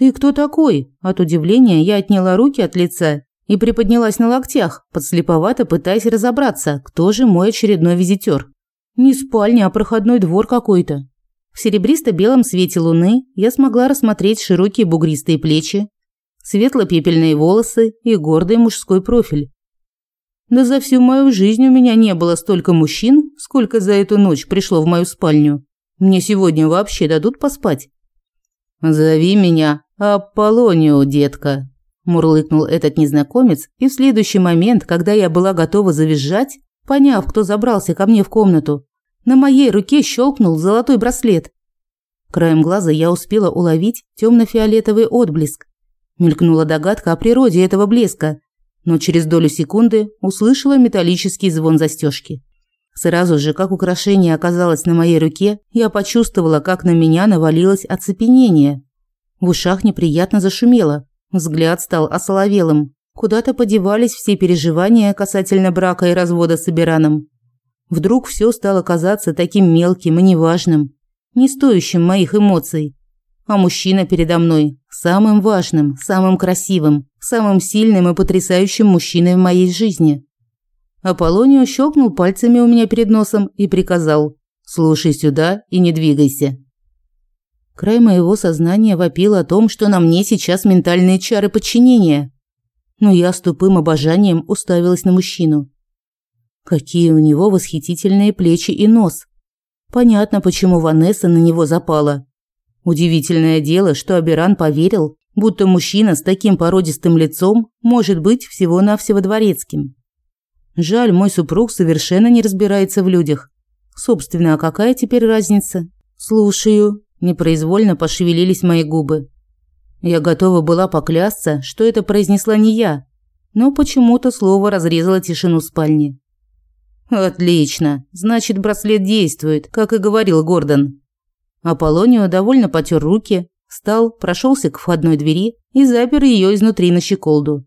«Ты кто такой?» От удивления я отняла руки от лица и приподнялась на локтях, подслеповато пытаясь разобраться, кто же мой очередной визитер. Не спальня, а проходной двор какой-то. В серебристо-белом свете луны я смогла рассмотреть широкие бугристые плечи, светло-пепельные волосы и гордый мужской профиль. Да за всю мою жизнь у меня не было столько мужчин, сколько за эту ночь пришло в мою спальню. Мне сегодня вообще дадут поспать. «Зови меня», «Аполлонию, детка», – мурлыкнул этот незнакомец, и в следующий момент, когда я была готова завизжать, поняв, кто забрался ко мне в комнату, на моей руке щелкнул золотой браслет. Краем глаза я успела уловить темно-фиолетовый отблеск. Мелькнула догадка о природе этого блеска, но через долю секунды услышала металлический звон застежки. Сразу же, как украшение оказалось на моей руке, я почувствовала, как на меня навалилось оцепенение. В ушах неприятно зашумело, взгляд стал осоловелым. Куда-то подевались все переживания касательно брака и развода с Ибираном. Вдруг все стало казаться таким мелким и неважным, не стоящим моих эмоций. А мужчина передо мной – самым важным, самым красивым, самым сильным и потрясающим мужчиной в моей жизни. Аполлонио щелкнул пальцами у меня перед носом и приказал «Слушай сюда и не двигайся». Край моего сознания вопил о том, что на мне сейчас ментальные чары подчинения. Но я с тупым обожанием уставилась на мужчину. Какие у него восхитительные плечи и нос. Понятно, почему Ванесса на него запала. Удивительное дело, что Аберан поверил, будто мужчина с таким породистым лицом может быть всего-навсего дворецким. Жаль, мой супруг совершенно не разбирается в людях. Собственно, а какая теперь разница? Слушаю, Непроизвольно пошевелились мои губы. Я готова была поклясться, что это произнесла не я, но почему-то слово разрезало тишину спальни. Отлично. Значит, браслет действует, как и говорил Гордон. Аполлонио довольно потер руки, встал, прошелся к входной двери и запер ее изнутри на щеколду.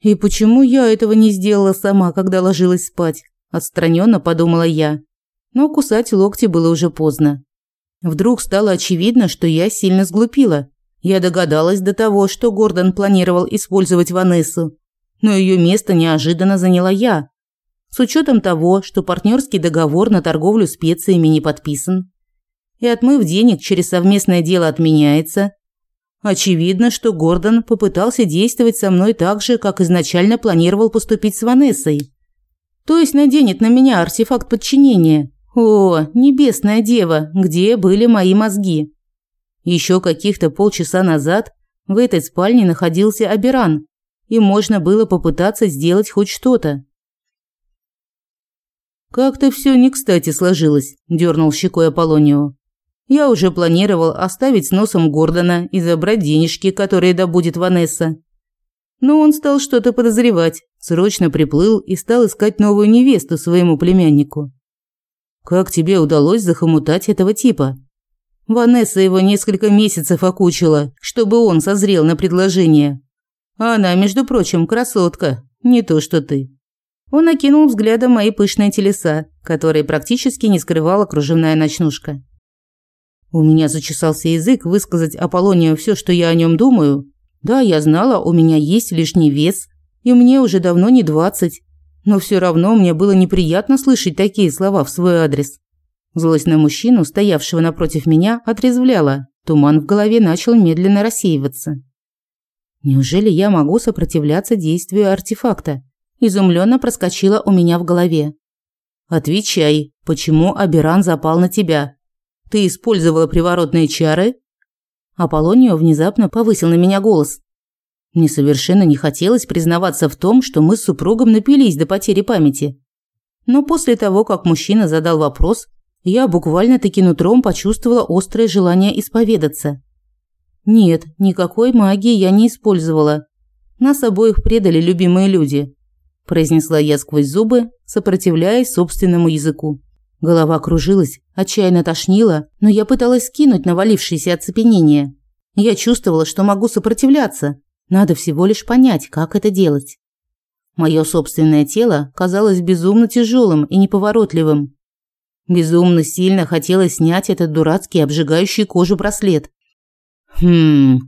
И почему я этого не сделала сама, когда ложилась спать? Отстраненно подумала я. Но кусать локти было уже поздно. Вдруг стало очевидно, что я сильно сглупила. Я догадалась до того, что Гордон планировал использовать Ванессу, но ее место неожиданно заняла я. С учетом того, что партнерский договор на торговлю специями не подписан, и отмыв денег через совместное дело отменяется, очевидно, что Гордон попытался действовать со мной так же, как изначально планировал поступить с Ванессой. То есть наденет на меня артефакт подчинения – о, небесная дева, где были мои мозги? Еще каких-то полчаса назад в этой спальне находился Аберан, и можно было попытаться сделать хоть что-то. «Как-то все не кстати сложилось», – дернул щекой Аполлонио. «Я уже планировал оставить с носом Гордона и забрать денежки, которые добудет Ванесса». Но он стал что-то подозревать, срочно приплыл и стал искать новую невесту своему племяннику. Как тебе удалось захомутать этого типа? Ванесса его несколько месяцев окучила, чтобы он созрел на предложение. Она, между прочим, красотка, не то что ты. Он окинул взглядом мои пышные телеса, которые практически не скрывала кружевная ночнушка. У меня зачесался язык высказать Аполлонию все, что я о нем думаю. Да, я знала, у меня есть лишний вес, и мне уже давно не двадцать, но все равно мне было неприятно слышать такие слова в свой адрес. Злость на мужчину, стоявшего напротив меня, отрезвляла. Туман в голове начал медленно рассеиваться. Неужели я могу сопротивляться действию артефакта? Изумленно проскочила у меня в голове. Отвечай, почему Абиран запал на тебя? Ты использовала приворотные чары? Аполлонио внезапно повысил на меня голос. Мне совершенно не хотелось признаваться в том, что мы с супругом напились до потери памяти. Но после того, как мужчина задал вопрос, я буквально-таки нутром почувствовала острое желание исповедаться. Нет, никакой магии я не использовала. Нас обоих предали любимые люди, произнесла я сквозь зубы, сопротивляясь собственному языку. Голова кружилась, отчаянно тошнило, но я пыталась скинуть навалившееся оцепенение. Я чувствовала, что могу сопротивляться, надо всего лишь понять, как это делать. Мое собственное тело казалось безумно тяжелым и неповоротливым. Безумно сильно хотелось снять этот дурацкий обжигающий кожу браслет. Хм.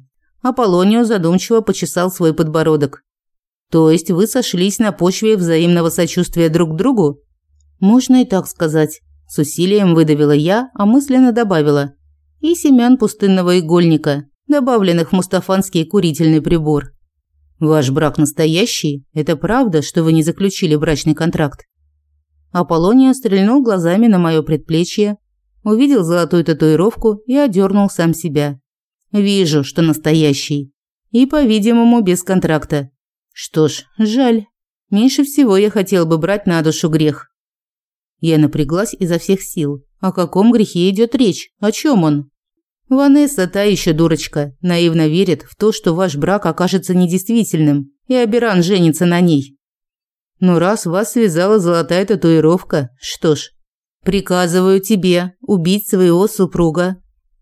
Аполлонио задумчиво почесал свой подбородок. То есть вы сошлись на почве взаимного сочувствия друг к другу? Можно и так сказать. С усилием выдавила я, а мысленно добавила. И семян пустынного игольника добавленных в мустафанский курительный прибор. Ваш брак настоящий? Это правда, что вы не заключили брачный контракт? Аполлония стрельнул глазами на мое предплечье, увидел золотую татуировку и одернул сам себя. Вижу, что настоящий. И, по-видимому, без контракта. Что ж, жаль. Меньше всего я хотел бы брать на душу грех. Я напряглась изо всех сил. О каком грехе идет речь? О чем он? Ванесса та еще дурочка, наивно верит в то, что ваш брак окажется недействительным, и Аберан женится на ней. Но раз вас связала золотая татуировка, что ж, приказываю тебе убить своего супруга.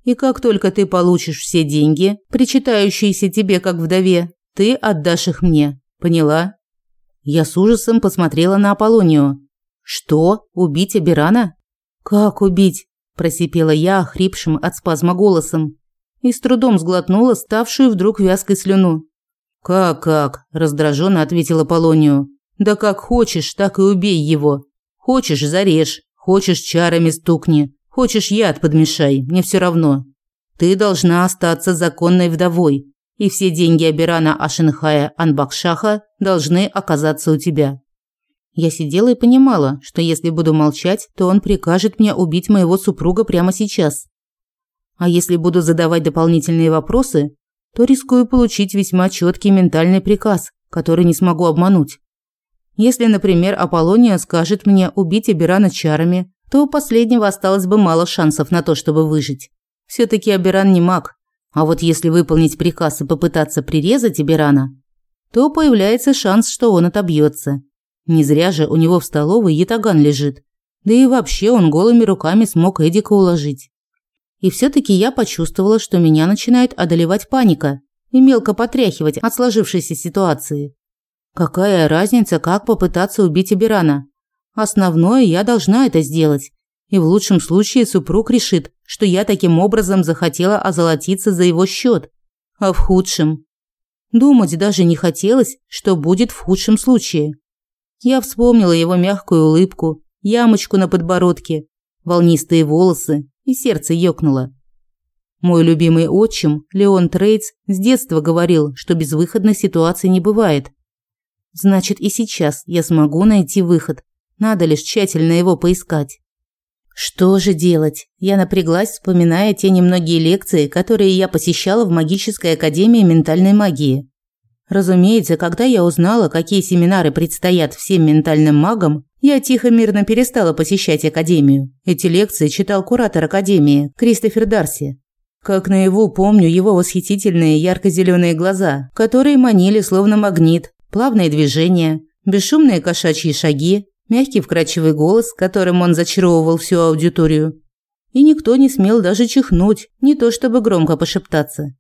И как только ты получишь все деньги, причитающиеся тебе как вдове, ты отдашь их мне. Поняла? Я с ужасом посмотрела на Аполлонию. Что? Убить Аберана? Как убить? просипела я охрипшим от спазма голосом и с трудом сглотнула ставшую вдруг вязкой слюну. «Как, как?» – раздраженно ответила Полонию. «Да как хочешь, так и убей его. Хочешь – зарежь, хочешь – чарами стукни, хочешь – яд подмешай, мне все равно. Ты должна остаться законной вдовой, и все деньги Абирана Ашенхая Анбакшаха должны оказаться у тебя. Я сидела и понимала, что если буду молчать, то он прикажет мне убить моего супруга прямо сейчас. А если буду задавать дополнительные вопросы, то рискую получить весьма четкий ментальный приказ, который не смогу обмануть. Если, например, Аполлония скажет мне убить Абирана чарами, то у последнего осталось бы мало шансов на то, чтобы выжить. все таки Абиран не маг. А вот если выполнить приказ и попытаться прирезать Абирана, то появляется шанс, что он отобьется. Не зря же у него в столовой ятаган лежит. Да и вообще он голыми руками смог Эдика уложить. И все таки я почувствовала, что меня начинает одолевать паника и мелко потряхивать от сложившейся ситуации. Какая разница, как попытаться убить Абирана? Основное, я должна это сделать. И в лучшем случае супруг решит, что я таким образом захотела озолотиться за его счет. А в худшем? Думать даже не хотелось, что будет в худшем случае. Я вспомнила его мягкую улыбку, ямочку на подбородке, волнистые волосы, и сердце ёкнуло. Мой любимый отчим, Леон Трейдс, с детства говорил, что безвыходной ситуации не бывает. Значит, и сейчас я смогу найти выход. Надо лишь тщательно его поискать. Что же делать? Я напряглась, вспоминая те немногие лекции, которые я посещала в магической академии ментальной магии. Разумеется, когда я узнала, какие семинары предстоят всем ментальным магам, я тихо-мирно перестала посещать академию. Эти лекции читал куратор академии Кристофер Дарси. Как наяву помню его восхитительные ярко-зелёные глаза, которые манили словно магнит, плавные движения, бесшумные кошачьи шаги, мягкий вкрадчивый голос, которым он зачаровывал всю аудиторию. И никто не смел даже чихнуть, не то чтобы громко пошептаться.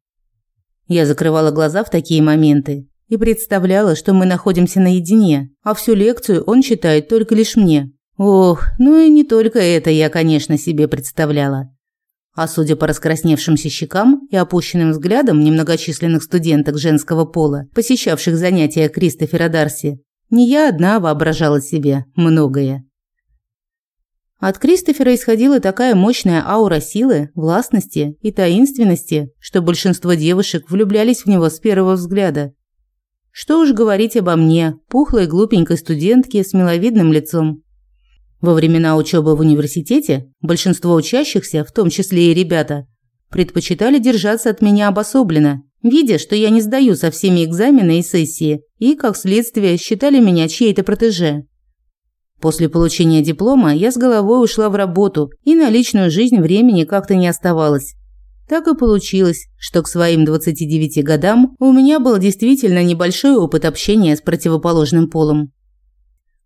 Я закрывала глаза в такие моменты и представляла, что мы находимся наедине, а всю лекцию он читает только лишь мне. Ох, ну и не только это я, конечно, себе представляла. А судя по раскрасневшимся щекам и опущенным взглядам немногочисленных студенток женского пола, посещавших занятия Кристофера Дарси, не я одна воображала себе многое. От Кристофера исходила такая мощная аура силы, властности и таинственности, что большинство девушек влюблялись в него с первого взгляда. Что уж говорить обо мне, пухлой глупенькой студентке с миловидным лицом. Во времена учебы в университете большинство учащихся, в том числе и ребята, предпочитали держаться от меня обособленно, видя, что я не сдаю со всеми экзамены и сессии, и, как следствие, считали меня чьей-то протеже. После получения диплома я с головой ушла в работу, и на личную жизнь времени как-то не оставалось. Так и получилось, что к своим 29 годам у меня был действительно небольшой опыт общения с противоположным полом.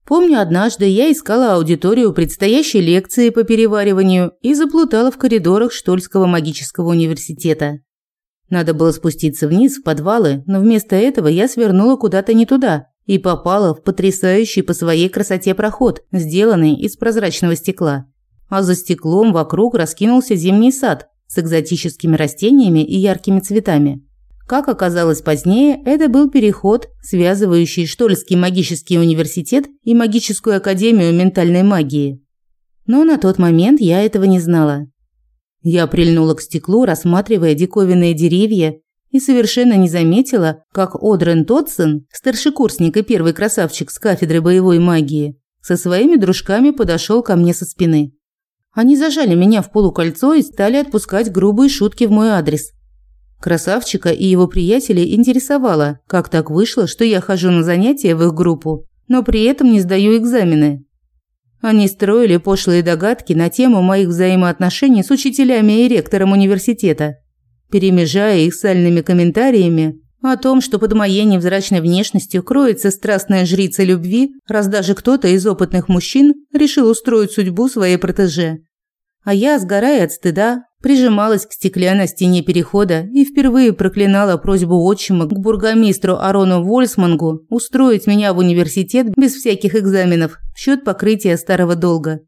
Помню, однажды я искала аудиторию предстоящей лекции по перевариванию и заплутала в коридорах Штольского магического университета. Надо было спуститься вниз в подвалы, но вместо этого я свернула куда-то не туда и попала в потрясающий по своей красоте проход, сделанный из прозрачного стекла. А за стеклом вокруг раскинулся зимний сад с экзотическими растениями и яркими цветами. Как оказалось позднее, это был переход, связывающий Штольский магический университет и магическую академию ментальной магии. Но на тот момент я этого не знала. Я прильнула к стеклу, рассматривая диковинные деревья, и совершенно не заметила, как Одрен Тотсон, старшекурсник и первый красавчик с кафедры боевой магии, со своими дружками подошел ко мне со спины. Они зажали меня в полукольцо и стали отпускать грубые шутки в мой адрес. Красавчика и его приятелей интересовало, как так вышло, что я хожу на занятия в их группу, но при этом не сдаю экзамены. Они строили пошлые догадки на тему моих взаимоотношений с учителями и ректором университета перемежая их сальными комментариями о том, что под моей невзрачной внешностью кроется страстная жрица любви, раз даже кто-то из опытных мужчин решил устроить судьбу своей протеже. А я, сгорая от стыда, прижималась к стеклянной стене перехода и впервые проклинала просьбу отчима к бургомистру Арону Вольсмангу устроить меня в университет без всяких экзаменов в счет покрытия старого долга.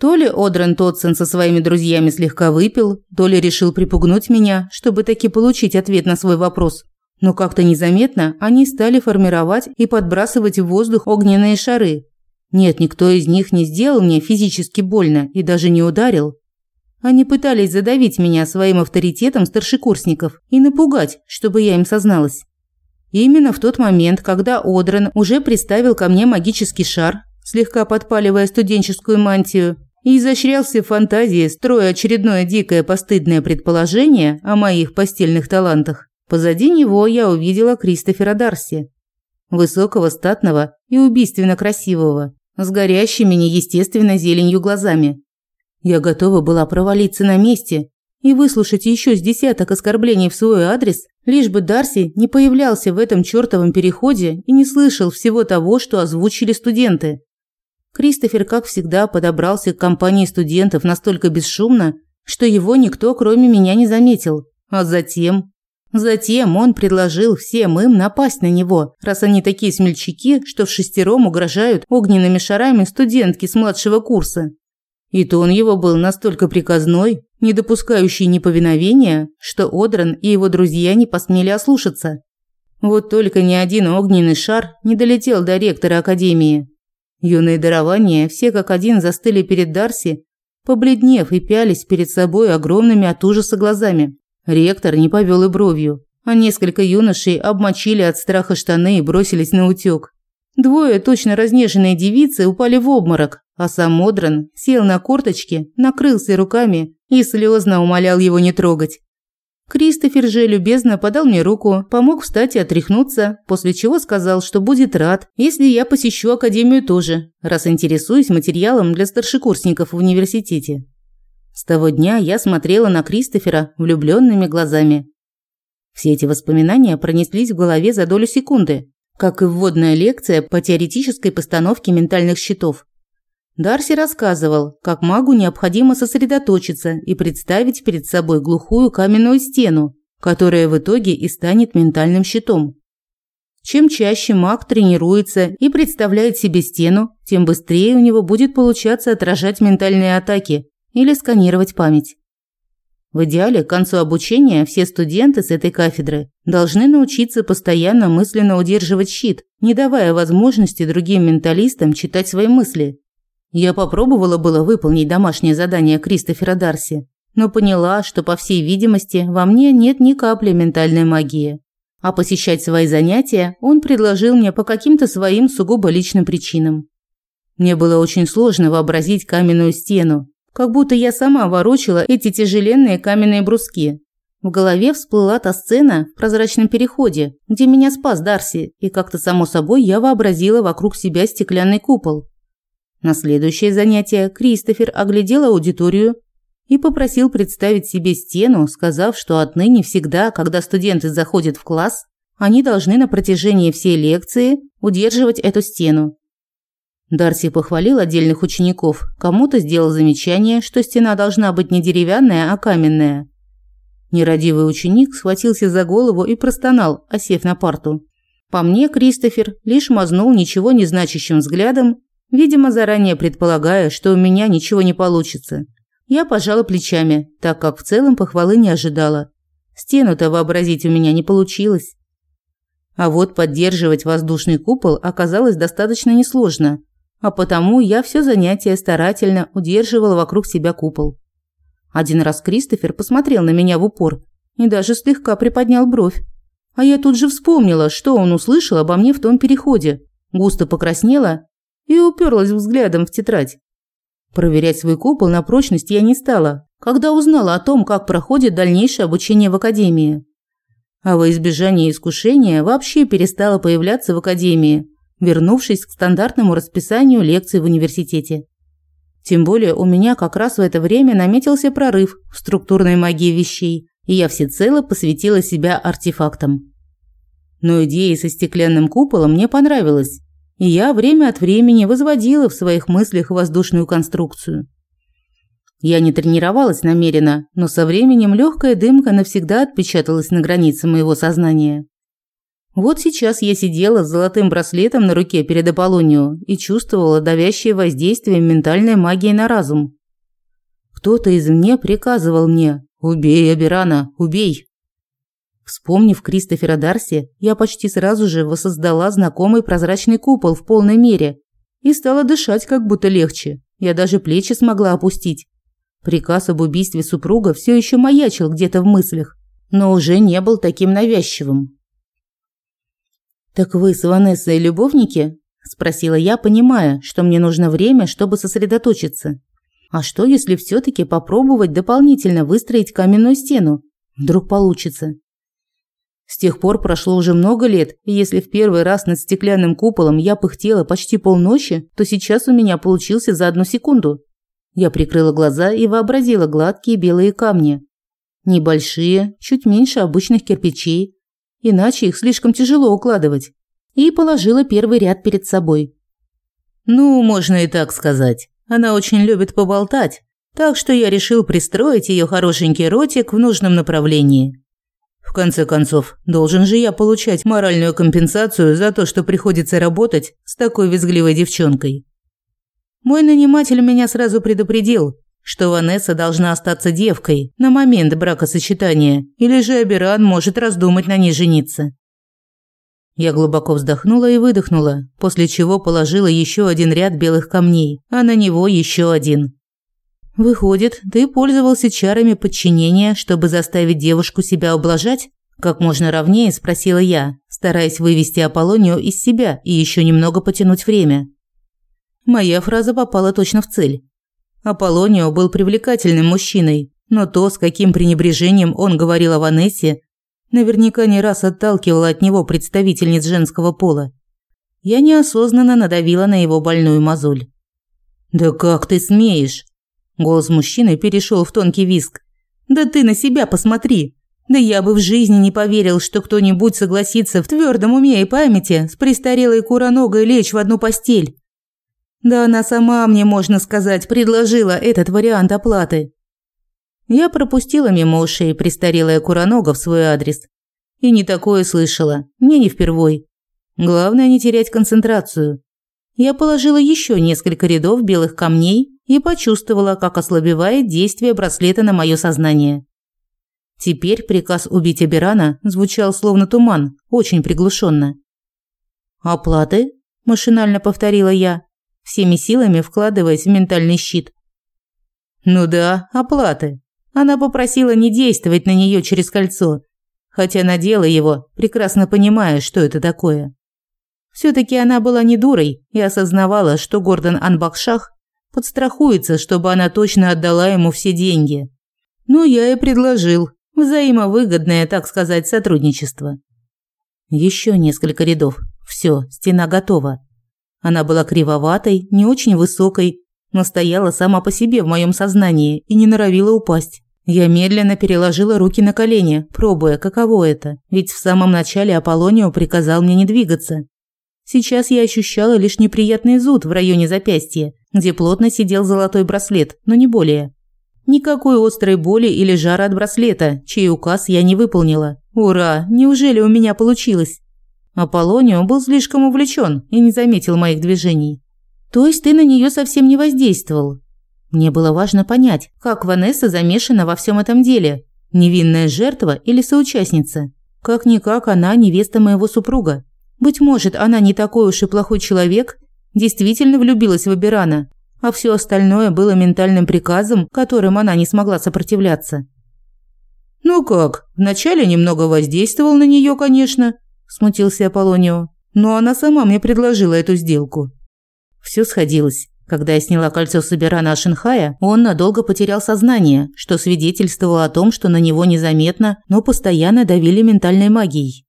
То ли Одрен Тотсон со своими друзьями слегка выпил, то ли решил припугнуть меня, чтобы таки получить ответ на свой вопрос. Но как-то незаметно они стали формировать и подбрасывать в воздух огненные шары. Нет, никто из них не сделал мне физически больно и даже не ударил. Они пытались задавить меня своим авторитетом старшекурсников и напугать, чтобы я им созналась. Именно в тот момент, когда Одрен уже приставил ко мне магический шар, слегка подпаливая студенческую мантию, и изощрялся фантазией, строя очередное дикое постыдное предположение о моих постельных талантах. Позади него я увидела Кристофера Дарси. Высокого, статного и убийственно красивого, с горящими неестественно зеленью глазами. Я готова была провалиться на месте и выслушать еще с десяток оскорблений в свой адрес, лишь бы Дарси не появлялся в этом чертовом переходе и не слышал всего того, что озвучили студенты. Кристофер, как всегда, подобрался к компании студентов настолько бесшумно, что его никто, кроме меня, не заметил. А затем... Затем он предложил всем им напасть на него, раз они такие смельчаки, что в шестером угрожают огненными шарами студентки с младшего курса. И то он его был настолько приказной, не допускающий неповиновения, что Одран и его друзья не посмели ослушаться. Вот только ни один огненный шар не долетел до ректора Академии. Юные дарования все как один застыли перед Дарси, побледнев и пялись перед собой огромными от ужаса глазами. Ректор не повел и бровью, а несколько юношей обмочили от страха штаны и бросились на утёк. Двое точно разнеженные девицы упали в обморок, а сам Модран сел на корточки, накрылся руками и слезно умолял его не трогать. Кристофер же любезно подал мне руку, помог встать и отряхнуться, после чего сказал, что будет рад, если я посещу академию тоже, раз интересуюсь материалом для старшекурсников в университете. С того дня я смотрела на Кристофера влюбленными глазами. Все эти воспоминания пронеслись в голове за долю секунды, как и вводная лекция по теоретической постановке ментальных щитов. Дарси рассказывал, как магу необходимо сосредоточиться и представить перед собой глухую каменную стену, которая в итоге и станет ментальным щитом. Чем чаще маг тренируется и представляет себе стену, тем быстрее у него будет получаться отражать ментальные атаки или сканировать память. В идеале, к концу обучения все студенты с этой кафедры должны научиться постоянно мысленно удерживать щит, не давая возможности другим менталистам читать свои мысли я попробовала было выполнить домашнее задание Кристофера Дарси, но поняла, что, по всей видимости, во мне нет ни капли ментальной магии. А посещать свои занятия он предложил мне по каким-то своим сугубо личным причинам. Мне было очень сложно вообразить каменную стену, как будто я сама ворочила эти тяжеленные каменные бруски. В голове всплыла та сцена в прозрачном переходе, где меня спас Дарси, и как-то само собой я вообразила вокруг себя стеклянный купол, на следующее занятие Кристофер оглядел аудиторию и попросил представить себе стену, сказав, что отныне всегда, когда студенты заходят в класс, они должны на протяжении всей лекции удерживать эту стену. Дарси похвалил отдельных учеников, кому-то сделал замечание, что стена должна быть не деревянная, а каменная. Нерадивый ученик схватился за голову и простонал, осев на парту. По мне, Кристофер лишь мазнул ничего не значащим взглядом Видимо, заранее предполагая, что у меня ничего не получится. Я пожала плечами, так как в целом похвалы не ожидала. Стену-то вообразить у меня не получилось. А вот поддерживать воздушный купол оказалось достаточно несложно, а потому я все занятие старательно удерживала вокруг себя купол. Один раз Кристофер посмотрел на меня в упор и даже слегка приподнял бровь. А я тут же вспомнила, что он услышал обо мне в том переходе, густо покраснела и уперлась взглядом в тетрадь. Проверять свой купол на прочность я не стала, когда узнала о том, как проходит дальнейшее обучение в академии. А во избежание искушения вообще перестала появляться в академии, вернувшись к стандартному расписанию лекций в университете. Тем более у меня как раз в это время наметился прорыв в структурной магии вещей, и я всецело посвятила себя артефактам. Но идея со стеклянным куполом мне понравилась, и я время от времени возводила в своих мыслях воздушную конструкцию. Я не тренировалась намеренно, но со временем легкая дымка навсегда отпечаталась на границе моего сознания. Вот сейчас я сидела с золотым браслетом на руке перед Аполлонио и чувствовала давящее воздействие ментальной магии на разум. Кто-то из мне приказывал мне «Убей Аберана, убей!» Вспомнив Кристофера Дарси, я почти сразу же воссоздала знакомый прозрачный купол в полной мере и стала дышать как будто легче. Я даже плечи смогла опустить. Приказ об убийстве супруга все еще маячил где-то в мыслях, но уже не был таким навязчивым. «Так вы с Ванессой любовники?» – спросила я, понимая, что мне нужно время, чтобы сосредоточиться. «А что, если все-таки попробовать дополнительно выстроить каменную стену? Вдруг получится?» С тех пор прошло уже много лет, и если в первый раз над стеклянным куполом я пыхтела почти полночи, то сейчас у меня получился за одну секунду. Я прикрыла глаза и вообразила гладкие белые камни. Небольшие, чуть меньше обычных кирпичей. Иначе их слишком тяжело укладывать. И положила первый ряд перед собой. «Ну, можно и так сказать. Она очень любит поболтать, так что я решил пристроить ее хорошенький ротик в нужном направлении. В конце концов, должен же я получать моральную компенсацию за то, что приходится работать с такой визгливой девчонкой. Мой наниматель меня сразу предупредил, что Ванесса должна остаться девкой на момент бракосочетания, или же Аберан может раздумать на ней жениться. Я глубоко вздохнула и выдохнула, после чего положила еще один ряд белых камней, а на него еще один. Выходит, ты пользовался чарами подчинения, чтобы заставить девушку себя ублажать? Как можно ровнее спросила я, стараясь вывести Аполлонию из себя и еще немного потянуть время. Моя фраза попала точно в цель. Аполлонио был привлекательным мужчиной, но то, с каким пренебрежением он говорил о Ванессе, наверняка не раз отталкивало от него представительниц женского пола. Я неосознанно надавила на его больную мозоль. «Да как ты смеешь?» Голос мужчины перешел в тонкий виск. «Да ты на себя посмотри! Да я бы в жизни не поверил, что кто-нибудь согласится в твердом уме и памяти с престарелой куроногой лечь в одну постель. Да она сама мне, можно сказать, предложила этот вариант оплаты. Я пропустила мимо ушей престарелая куронога в свой адрес. И не такое слышала, мне не впервой. Главное не терять концентрацию. Я положила еще несколько рядов белых камней и почувствовала, как ослабевает действие браслета на мое сознание. Теперь приказ убить Аберана звучал словно туман, очень приглушенно. «Оплаты?» – машинально повторила я, всеми силами вкладываясь в ментальный щит. «Ну да, оплаты. Она попросила не действовать на нее через кольцо, хотя надела его, прекрасно понимая, что это такое. Все-таки она была не дурой и осознавала, что Гордон Анбакшах подстрахуется, чтобы она точно отдала ему все деньги. Ну, я и предложил. Взаимовыгодное, так сказать, сотрудничество. Еще несколько рядов. Все, стена готова. Она была кривоватой, не очень высокой, но стояла сама по себе в моем сознании и не норовила упасть. Я медленно переложила руки на колени, пробуя, каково это, ведь в самом начале Аполлонио приказал мне не двигаться. Сейчас я ощущала лишь неприятный зуд в районе запястья, где плотно сидел золотой браслет, но не более. Никакой острой боли или жара от браслета, чей указ я не выполнила. Ура, неужели у меня получилось? Аполлонио был слишком увлечен и не заметил моих движений. То есть ты на нее совсем не воздействовал? Мне было важно понять, как Ванесса замешана во всем этом деле. Невинная жертва или соучастница? Как-никак она невеста моего супруга, быть может, она не такой уж и плохой человек, действительно влюбилась в Аберана, а все остальное было ментальным приказом, которым она не смогла сопротивляться. «Ну как, вначале немного воздействовал на нее, конечно», – смутился Аполлонио. «Но она сама мне предложила эту сделку». Все сходилось. Когда я сняла кольцо с Аберана Шинхая, он надолго потерял сознание, что свидетельствовало о том, что на него незаметно, но постоянно давили ментальной магией.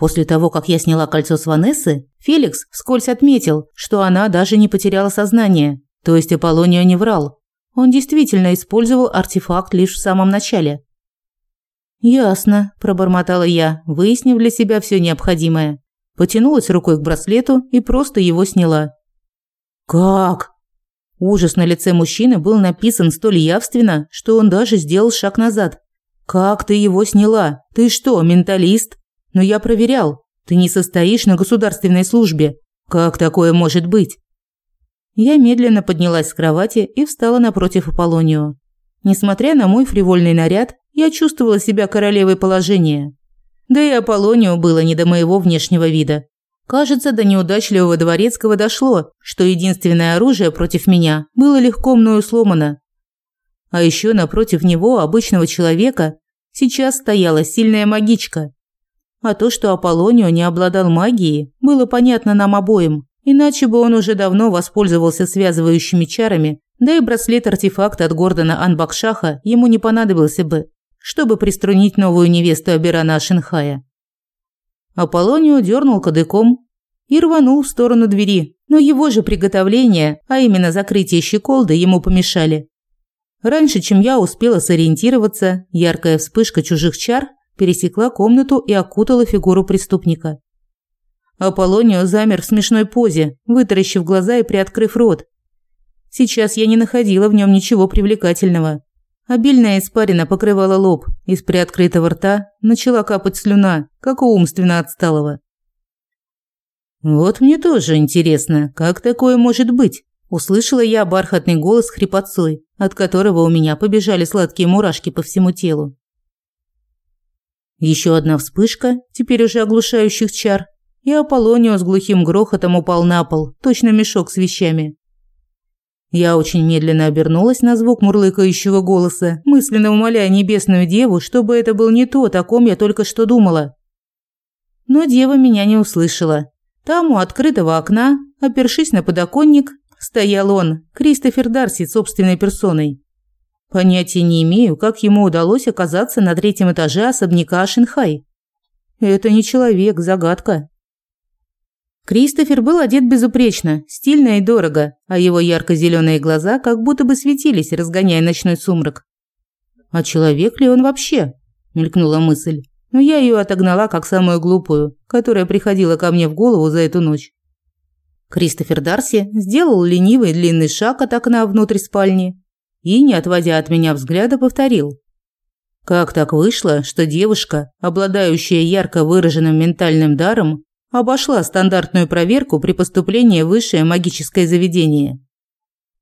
После того, как я сняла кольцо с Ванессы, Феликс вскользь отметил, что она даже не потеряла сознание. То есть Аполлонио не врал. Он действительно использовал артефакт лишь в самом начале. «Ясно», – пробормотала я, выяснив для себя все необходимое. Потянулась рукой к браслету и просто его сняла. «Как?» Ужас на лице мужчины был написан столь явственно, что он даже сделал шаг назад. «Как ты его сняла? Ты что, менталист?» Но я проверял. Ты не состоишь на государственной службе. Как такое может быть? Я медленно поднялась с кровати и встала напротив Аполлонию. Несмотря на мой фривольный наряд, я чувствовала себя королевой положения. Да и Аполлонию было не до моего внешнего вида. Кажется, до неудачливого дворецкого дошло, что единственное оружие против меня было легко мною сломано. А еще напротив него, обычного человека, сейчас стояла сильная магичка, а то, что Аполлонио не обладал магией, было понятно нам обоим, иначе бы он уже давно воспользовался связывающими чарами, да и браслет-артефакт от Гордона Анбакшаха ему не понадобился бы, чтобы приструнить новую невесту Аберана Шинхая. Аполлонио дернул кадыком и рванул в сторону двери, но его же приготовление, а именно закрытие щеколды, ему помешали. Раньше, чем я успела сориентироваться, яркая вспышка чужих чар пересекла комнату и окутала фигуру преступника. Аполлонио замер в смешной позе, вытаращив глаза и приоткрыв рот. Сейчас я не находила в нем ничего привлекательного. Обильная испарина покрывала лоб, из приоткрытого рта начала капать слюна, как у умственно отсталого. «Вот мне тоже интересно, как такое может быть?» Услышала я бархатный голос с хрипотцой, от которого у меня побежали сладкие мурашки по всему телу. Еще одна вспышка, теперь уже оглушающих чар, и Аполлонио с глухим грохотом упал на пол, точно мешок с вещами. Я очень медленно обернулась на звук мурлыкающего голоса, мысленно умоляя небесную деву, чтобы это был не тот, о ком я только что думала. Но дева меня не услышала. Там, у открытого окна, опершись на подоконник, стоял он, Кристофер Дарси собственной персоной. Понятия не имею, как ему удалось оказаться на третьем этаже особняка Шинхай. Это не человек, загадка. Кристофер был одет безупречно, стильно и дорого, а его ярко-зеленые глаза как будто бы светились, разгоняя ночной сумрак. «А человек ли он вообще?» – мелькнула мысль. Но я ее отогнала как самую глупую, которая приходила ко мне в голову за эту ночь. Кристофер Дарси сделал ленивый длинный шаг от окна внутрь спальни и, не отводя от меня взгляда, повторил. Как так вышло, что девушка, обладающая ярко выраженным ментальным даром, обошла стандартную проверку при поступлении в высшее магическое заведение?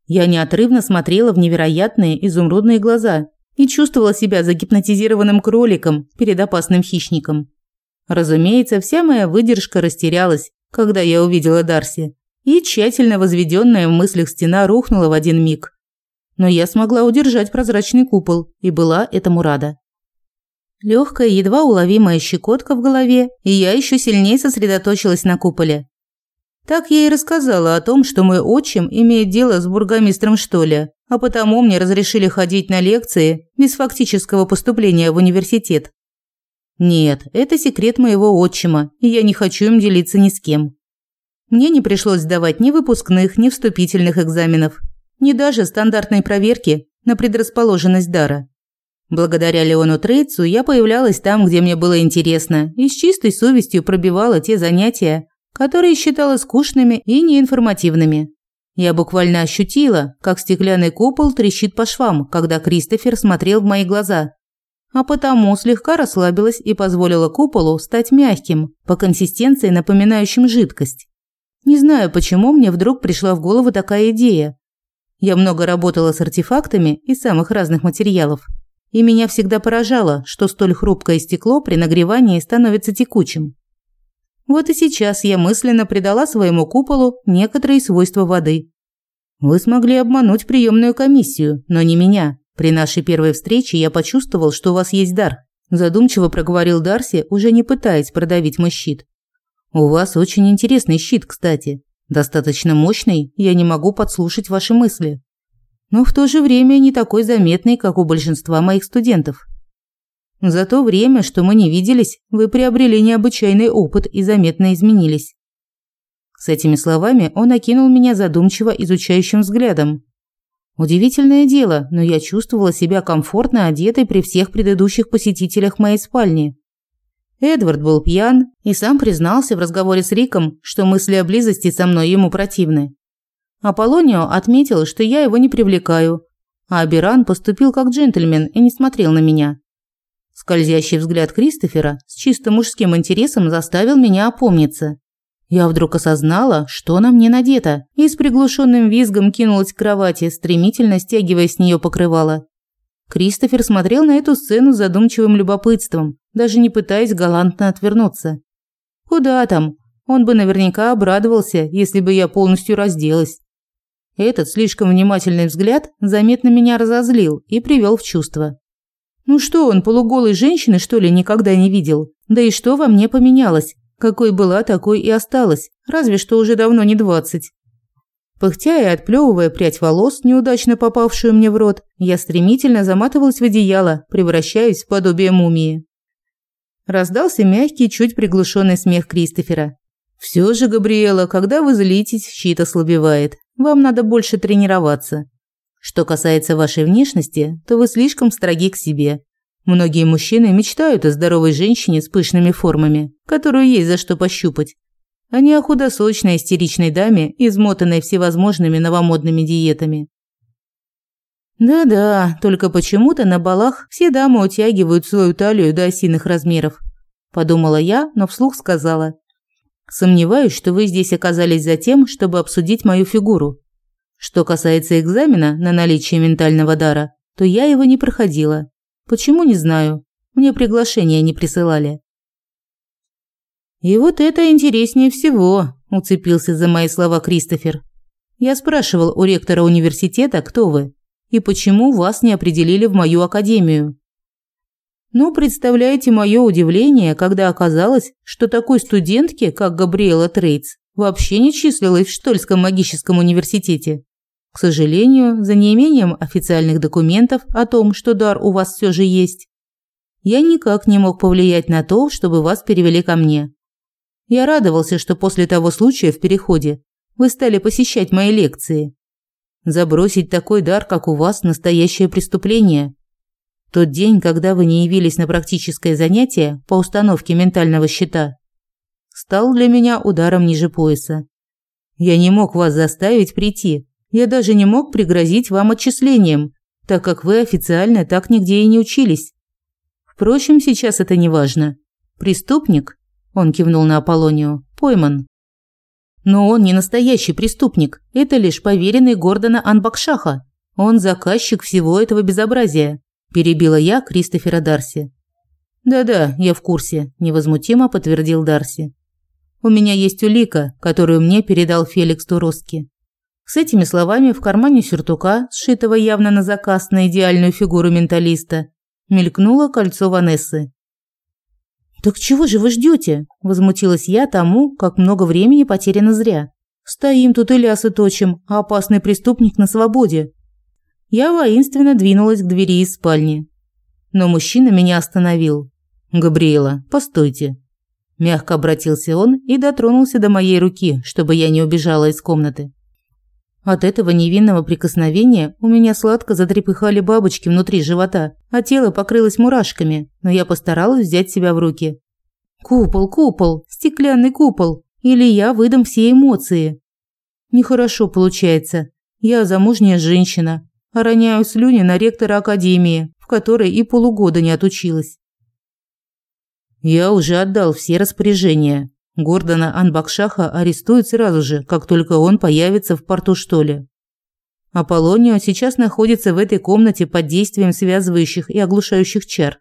Я неотрывно смотрела в невероятные изумрудные глаза и чувствовала себя загипнотизированным кроликом перед опасным хищником. Разумеется, вся моя выдержка растерялась, когда я увидела Дарси, и тщательно возведенная в мыслях стена рухнула в один миг – но я смогла удержать прозрачный купол и была этому рада. Легкая, едва уловимая щекотка в голове, и я еще сильнее сосредоточилась на куполе. Так я и рассказала о том, что мой отчим имеет дело с бургомистром Штоля, а потому мне разрешили ходить на лекции без фактического поступления в университет. Нет, это секрет моего отчима, и я не хочу им делиться ни с кем. Мне не пришлось сдавать ни выпускных, ни вступительных экзаменов ни даже стандартной проверки на предрасположенность дара. Благодаря Леону Трейцу я появлялась там, где мне было интересно, и с чистой совестью пробивала те занятия, которые считала скучными и неинформативными. Я буквально ощутила, как стеклянный купол трещит по швам, когда Кристофер смотрел в мои глаза. А потому слегка расслабилась и позволила куполу стать мягким, по консистенции напоминающим жидкость. Не знаю, почему мне вдруг пришла в голову такая идея, я много работала с артефактами из самых разных материалов. И меня всегда поражало, что столь хрупкое стекло при нагревании становится текучим. Вот и сейчас я мысленно придала своему куполу некоторые свойства воды. Вы смогли обмануть приемную комиссию, но не меня. При нашей первой встрече я почувствовал, что у вас есть дар. Задумчиво проговорил Дарси, уже не пытаясь продавить мой щит. У вас очень интересный щит, кстати. Достаточно мощный, я не могу подслушать ваши мысли. Но в то же время не такой заметный, как у большинства моих студентов. За то время, что мы не виделись, вы приобрели необычайный опыт и заметно изменились. С этими словами он окинул меня задумчиво изучающим взглядом. Удивительное дело, но я чувствовала себя комфортно одетой при всех предыдущих посетителях моей спальни. Эдвард был пьян и сам признался в разговоре с Риком, что мысли о близости со мной ему противны. Аполлонио отметил, что я его не привлекаю, а Абиран поступил как джентльмен и не смотрел на меня. Скользящий взгляд Кристофера с чисто мужским интересом заставил меня опомниться. Я вдруг осознала, что на мне надето, и с приглушенным визгом кинулась к кровати, стремительно стягивая с нее покрывало. Кристофер смотрел на эту сцену с задумчивым любопытством, даже не пытаясь галантно отвернуться. Куда там? Он бы наверняка обрадовался, если бы я полностью разделась. Этот слишком внимательный взгляд заметно меня разозлил и привел в чувство. Ну что, он полуголой женщины, что ли, никогда не видел? Да и что во мне поменялось? Какой была, такой и осталась. Разве что уже давно не двадцать. Пыхтя и отплевывая прядь волос, неудачно попавшую мне в рот, я стремительно заматывалась в одеяло, превращаясь в подобие мумии. Раздался мягкий, чуть приглушенный смех Кристофера. «Все же, Габриэла, когда вы злитесь, щит ослабевает. Вам надо больше тренироваться. Что касается вашей внешности, то вы слишком строги к себе. Многие мужчины мечтают о здоровой женщине с пышными формами, которую есть за что пощупать а не о худосочной истеричной даме, измотанной всевозможными новомодными диетами. Да-да, только почему-то на балах все дамы утягивают свою талию до осиных размеров, подумала я, но вслух сказала: "Сомневаюсь, что вы здесь оказались за тем, чтобы обсудить мою фигуру. Что касается экзамена на наличие ментального дара, то я его не проходила. Почему не знаю. Мне приглашение не присылали. «И вот это интереснее всего», – уцепился за мои слова Кристофер. «Я спрашивал у ректора университета, кто вы и почему вас не определили в мою академию». Ну, представляете мое удивление, когда оказалось, что такой студентке, как Габриэла Трейдс, вообще не числилась в Штольском магическом университете. К сожалению, за неимением официальных документов о том, что дар у вас все же есть, я никак не мог повлиять на то, чтобы вас перевели ко мне. Я радовался, что после того случая в переходе вы стали посещать мои лекции. Забросить такой дар, как у вас, настоящее преступление. Тот день, когда вы не явились на практическое занятие по установке ментального щита, стал для меня ударом ниже пояса. Я не мог вас заставить прийти. Я даже не мог пригрозить вам отчислением, так как вы официально так нигде и не учились. Впрочем, сейчас это не важно. Преступник он кивнул на Аполлонию. Пойман. Но он не настоящий преступник. Это лишь поверенный Гордона Анбакшаха. Он заказчик всего этого безобразия. Перебила я Кристофера Дарси. «Да-да, я в курсе», – невозмутимо подтвердил Дарси. «У меня есть улика, которую мне передал Феликс Туроски». С этими словами в кармане сюртука, сшитого явно на заказ на идеальную фигуру менталиста, мелькнуло кольцо Ванессы. «Так чего же вы ждете?» – возмутилась я тому, как много времени потеряно зря. «Стоим тут и лясы точим, а опасный преступник на свободе». Я воинственно двинулась к двери из спальни. Но мужчина меня остановил. «Габриэла, постойте». Мягко обратился он и дотронулся до моей руки, чтобы я не убежала из комнаты. От этого невинного прикосновения у меня сладко затрепыхали бабочки внутри живота, а тело покрылось мурашками, но я постаралась взять себя в руки. «Купол, купол, стеклянный купол, или я выдам все эмоции?» «Нехорошо получается. Я замужняя женщина, а роняю слюни на ректора академии, в которой и полугода не отучилась». «Я уже отдал все распоряжения», Гордона Анбакшаха арестуют сразу же, как только он появится в порту что ли. Аполлонио сейчас находится в этой комнате под действием связывающих и оглушающих чар.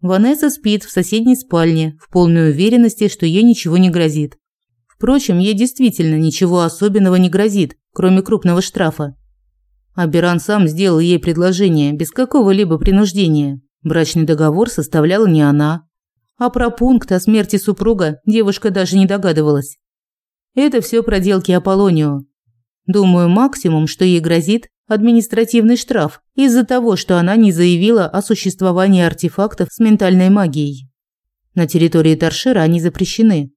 Ванесса спит в соседней спальне, в полной уверенности, что ей ничего не грозит. Впрочем, ей действительно ничего особенного не грозит, кроме крупного штрафа. Аберан сам сделал ей предложение, без какого-либо принуждения. Брачный договор составляла не она, а про пункт о смерти супруга девушка даже не догадывалась. Это все проделки Аполлонио. Думаю, максимум, что ей грозит, административный штраф из-за того, что она не заявила о существовании артефактов с ментальной магией. На территории Торшера они запрещены.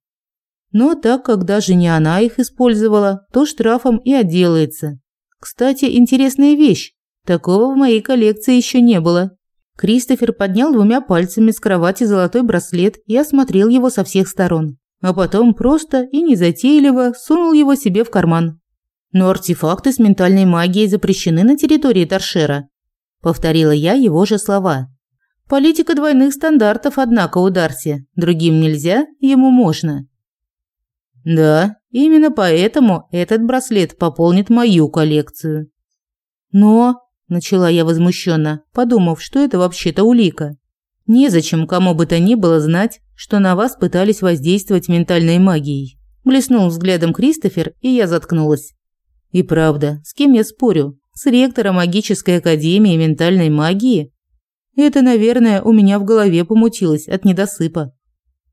Но так как даже не она их использовала, то штрафом и отделается. Кстати, интересная вещь. Такого в моей коллекции еще не было. Кристофер поднял двумя пальцами с кровати золотой браслет и осмотрел его со всех сторон. А потом просто и незатейливо сунул его себе в карман. «Но артефакты с ментальной магией запрещены на территории Торшера», – повторила я его же слова. «Политика двойных стандартов, однако, у Дарси. Другим нельзя, ему можно». «Да, именно поэтому этот браслет пополнит мою коллекцию». «Но...» начала я возмущенно, подумав, что это вообще-то улика. Незачем кому бы то ни было знать, что на вас пытались воздействовать ментальной магией. Блеснул взглядом Кристофер, и я заткнулась. И правда, с кем я спорю? С ректором магической академии ментальной магии? Это, наверное, у меня в голове помутилось от недосыпа.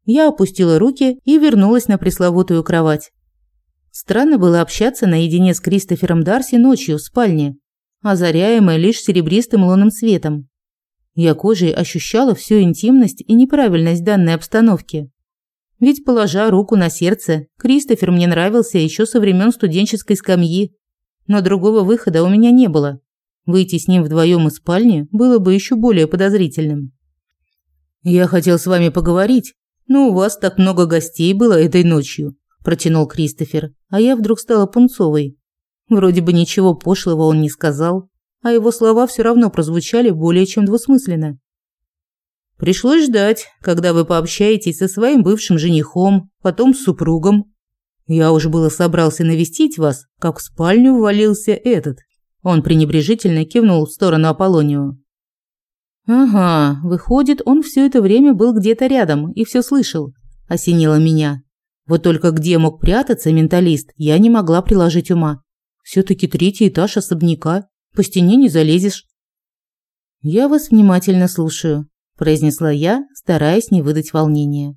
Я опустила руки и вернулась на пресловутую кровать. Странно было общаться наедине с Кристофером Дарси ночью в спальне озаряемая лишь серебристым лунным светом. Я кожей ощущала всю интимность и неправильность данной обстановки. Ведь, положа руку на сердце, Кристофер мне нравился еще со времен студенческой скамьи. Но другого выхода у меня не было. Выйти с ним вдвоем из спальни было бы еще более подозрительным. «Я хотел с вами поговорить, но у вас так много гостей было этой ночью», – протянул Кристофер, а я вдруг стала пунцовой. Вроде бы ничего пошлого он не сказал, а его слова все равно прозвучали более чем двусмысленно. Пришлось ждать, когда вы пообщаетесь со своим бывшим женихом, потом с супругом. Я уж было собрался навестить вас, как в спальню ввалился этот. Он пренебрежительно кивнул в сторону Аполлонию. Ага, выходит, он все это время был где-то рядом и все слышал. Осенило меня. Вот только где мог прятаться менталист, я не могла приложить ума. Все-таки третий этаж особняка. По стене не залезешь. «Я вас внимательно слушаю», – произнесла я, стараясь не выдать волнения.